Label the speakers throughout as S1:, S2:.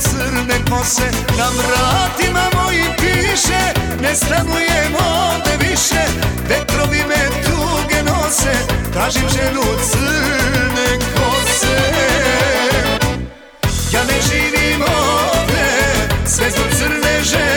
S1: crne kose Na vratima mojim piše Ne stanujem ovde više Vetrovi me tuge nose Tražim ženu crne kose. Ja ne živim ovde Sve zbog crne žene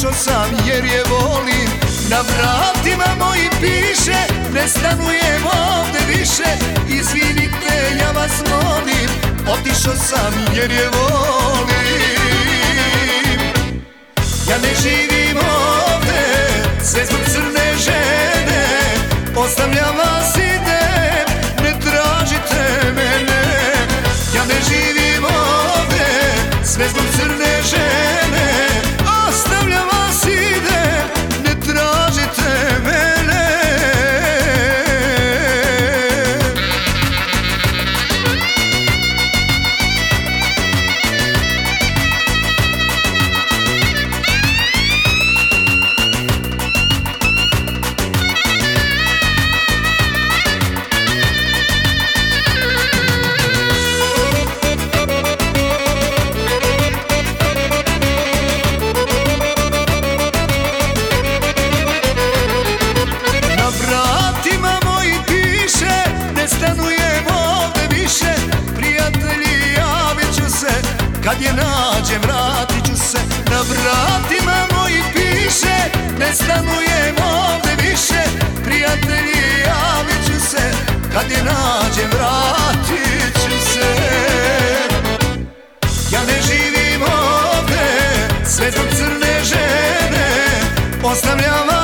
S1: Otišao sam jer je volim. Na vratima mojim piše Ne stanujem ovde više. Izvinite ja vas molim. Otišao sam jer je volim. Ja ne živim ovde Sve zbog crne žene. Ostavljam vas idem Ne tražite mene. Ja ne živim Kad je nađem vratit ću se Na vratima mojim piše Ne stanujem ovde više Prijatelji javit ću se Kad je nađem vratit ću se. Ja ne živim ovde Sve zbog crne žene Ostavljam